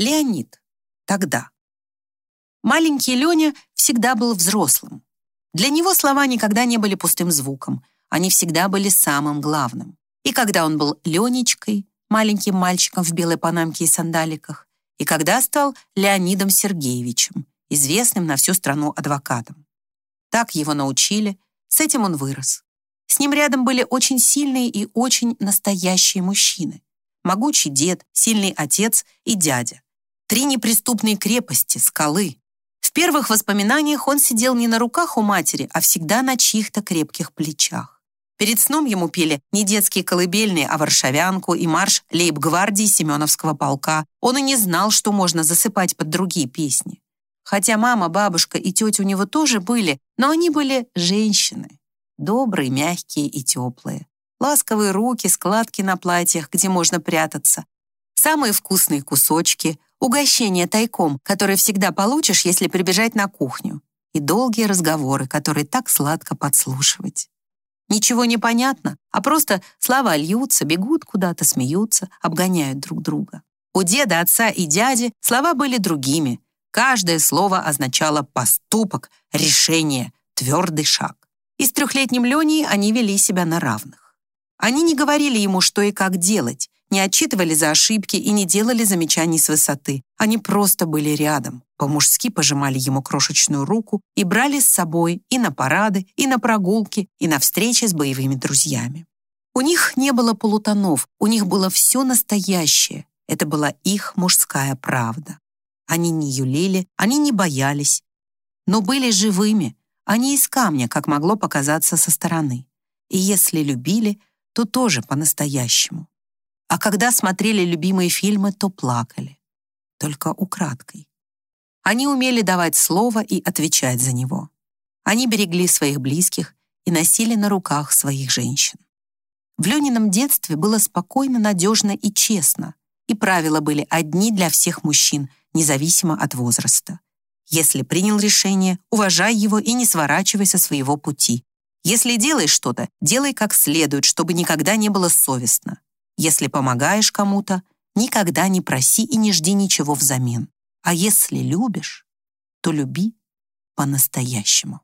Леонид. Тогда. Маленький Леня всегда был взрослым. Для него слова никогда не были пустым звуком. Они всегда были самым главным. И когда он был Ленечкой, маленьким мальчиком в белой панамке и сандаликах, и когда стал Леонидом Сергеевичем, известным на всю страну адвокатом. Так его научили, с этим он вырос. С ним рядом были очень сильные и очень настоящие мужчины. Могучий дед, сильный отец и дядя. Три неприступные крепости, скалы. В первых воспоминаниях он сидел не на руках у матери, а всегда на чьих-то крепких плечах. Перед сном ему пели не детские колыбельные, а варшавянку и марш лейб-гвардии Семеновского полка. Он и не знал, что можно засыпать под другие песни. Хотя мама, бабушка и тетя у него тоже были, но они были женщины. Добрые, мягкие и теплые. Ласковые руки, складки на платьях, где можно прятаться. Самые вкусные кусочки, угощения тайком, которые всегда получишь, если прибежать на кухню. И долгие разговоры, которые так сладко подслушивать. Ничего не понятно, а просто слова льются, бегут куда-то, смеются, обгоняют друг друга. У деда, отца и дяди слова были другими. Каждое слово означало поступок, решение, твердый шаг. И с трехлетним Леней они вели себя на равных. Они не говорили ему, что и как делать, не отчитывали за ошибки и не делали замечаний с высоты. Они просто были рядом, по-мужски пожимали ему крошечную руку и брали с собой и на парады, и на прогулки, и на встречи с боевыми друзьями. У них не было полутонов, у них было все настоящее. Это была их мужская правда. Они не юлили, они не боялись, но были живыми, не из камня, как могло показаться со стороны. И если любили, то тоже по-настоящему. А когда смотрели любимые фильмы, то плакали. Только украдкой. Они умели давать слово и отвечать за него. Они берегли своих близких и носили на руках своих женщин. В Ленином детстве было спокойно, надежно и честно, и правила были одни для всех мужчин, независимо от возраста. Если принял решение, уважай его и не сворачивай со своего пути. Если делаешь что-то, делай как следует, чтобы никогда не было совестно. Если помогаешь кому-то, никогда не проси и не жди ничего взамен. А если любишь, то люби по-настоящему.